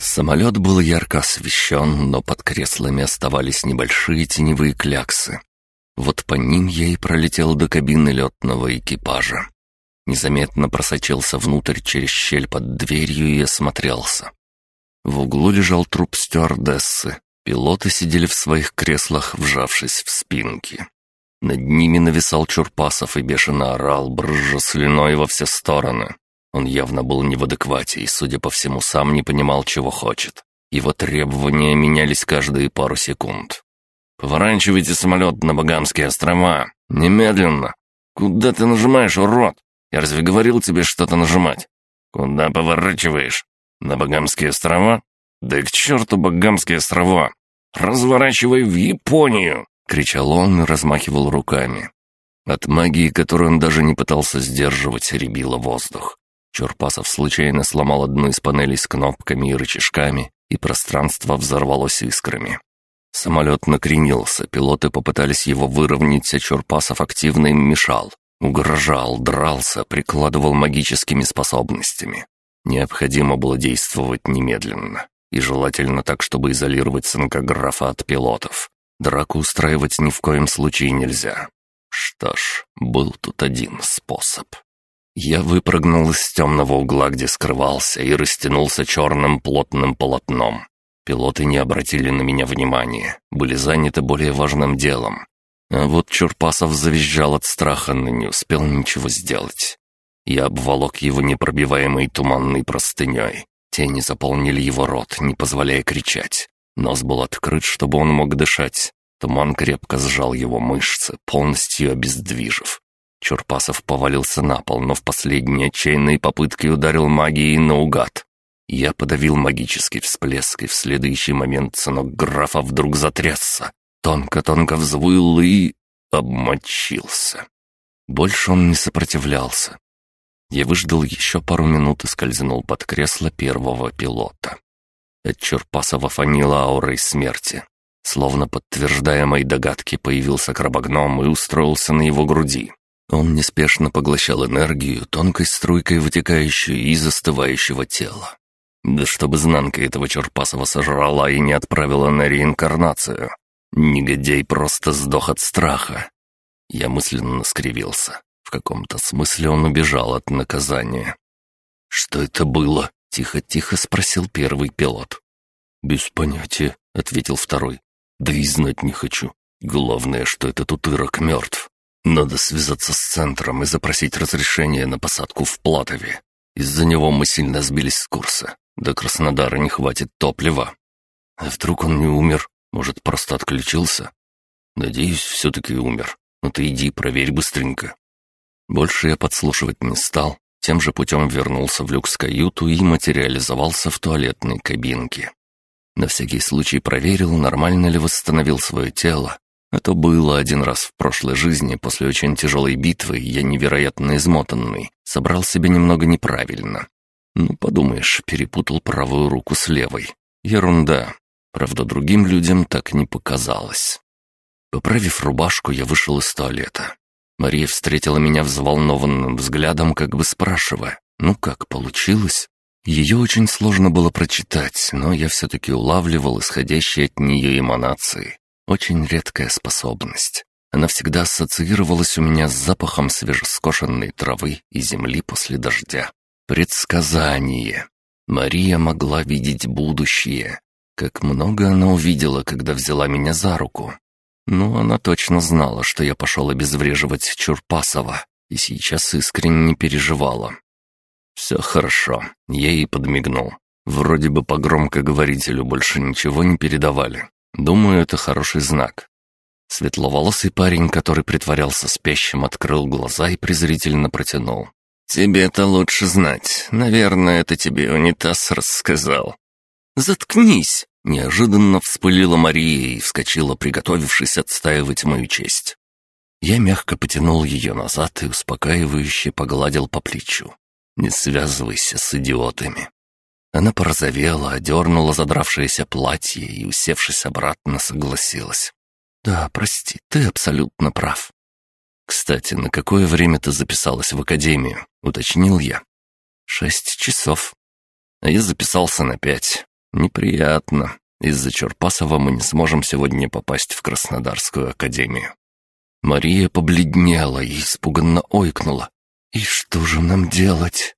Самолет был ярко освещен, но под креслами оставались небольшие теневые кляксы. Вот по ним я и пролетел до кабины летного экипажа. Незаметно просочился внутрь через щель под дверью и осмотрелся. В углу лежал труп стюардессы. Пилоты сидели в своих креслах, вжавшись в спинки. Над ними нависал Чурпасов и бешено орал, брызжа слюной во все стороны. Он явно был не в адеквате и, судя по всему, сам не понимал, чего хочет. Его требования менялись каждые пару секунд. «Поворачивайте самолет на Багамские острова! Немедленно! Куда ты нажимаешь, урод? Я разве говорил тебе что-то нажимать? Куда поворачиваешь? На Багамские острова? Да к черту Багамские острова! Разворачивай в Японию!» — кричал он и размахивал руками. От магии, которую он даже не пытался сдерживать, рябило воздух. Чурпасов случайно сломал одну из панелей с кнопками и рычажками, и пространство взорвалось искрами. Самолет накренился, пилоты попытались его выровнять, а Чурпасов активно им мешал. Угрожал, дрался, прикладывал магическими способностями. Необходимо было действовать немедленно. И желательно так, чтобы изолировать сынкографа от пилотов. Драку устраивать ни в коем случае нельзя. Что ж, был тут один способ. Я выпрыгнул из темного угла, где скрывался, и растянулся черным плотным полотном. Пилоты не обратили на меня внимания, были заняты более важным делом. А вот Чурпасов завизжал от страха, но не успел ничего сделать. Я обволок его непробиваемой туманной простыней. Тени заполнили его рот, не позволяя кричать. Нос был открыт, чтобы он мог дышать. Туман крепко сжал его мышцы, полностью обездвижив. Чурпасов повалился на пол, но в последней отчаянной попытке ударил магией наугад. Я подавил магический всплеск, и в следующий момент сынок графа вдруг затрясся. Тонко-тонко взвыл и... обмочился. Больше он не сопротивлялся. Я выждал еще пару минут и скользнул под кресло первого пилота. От Чурпасова фанила аурой смерти. Словно подтверждая мои догадки, появился крабогном и устроился на его груди. Он неспешно поглощал энергию, тонкой струйкой вытекающую из застывающего тела. Да чтобы знанка этого Черпасова сожрала и не отправила на реинкарнацию. Негодяй просто сдох от страха. Я мысленно скривился. В каком-то смысле он убежал от наказания. «Что это было?» — тихо-тихо спросил первый пилот. «Без понятия», — ответил второй. «Да и знать не хочу. Главное, что этот утырок мертв. Надо связаться с центром и запросить разрешение на посадку в Платове. Из-за него мы сильно сбились с курса. До Краснодара не хватит топлива. А вдруг он не умер? Может, просто отключился? Надеюсь, все-таки умер. Ну ты иди, проверь быстренько. Больше я подслушивать не стал. Тем же путем вернулся в люкс-каюту и материализовался в туалетной кабинке. На всякий случай проверил, нормально ли восстановил свое тело, это было один раз в прошлой жизни, после очень тяжелой битвы, я невероятно измотанный, собрал себя немного неправильно. Ну, подумаешь, перепутал правую руку с левой. Ерунда. Правда, другим людям так не показалось. Поправив рубашку, я вышел из туалета. Мария встретила меня взволнованным взглядом, как бы спрашивая, «Ну как, получилось?» Ее очень сложно было прочитать, но я все-таки улавливал исходящие от нее эманации. Очень редкая способность. Она всегда ассоциировалась у меня с запахом свежескошенной травы и земли после дождя. Предсказание. Мария могла видеть будущее. Как много она увидела, когда взяла меня за руку. Но она точно знала, что я пошел обезвреживать Чурпасова, и сейчас искренне переживала. «Все хорошо», — я ей подмигнул. Вроде бы по громкоговорителю больше ничего не передавали. Думаю, это хороший знак. Светловолосый парень, который притворялся спящим, открыл глаза и презрительно протянул. «Тебе это лучше знать. Наверное, это тебе унитаз рассказал». «Заткнись!» — неожиданно вспылила Мария и вскочила, приготовившись отстаивать мою честь. Я мягко потянул ее назад и успокаивающе погладил по плечу. «Не связывайся с идиотами. Она порозовела, одернула задравшееся платье и, усевшись обратно, согласилась. «Да, прости, ты абсолютно прав». «Кстати, на какое время ты записалась в академию?» — уточнил я. «Шесть часов». А я записался на пять. Неприятно. Из-за Черпасова мы не сможем сегодня попасть в Краснодарскую академию. Мария побледнела и испуганно ойкнула. «И что же нам делать?»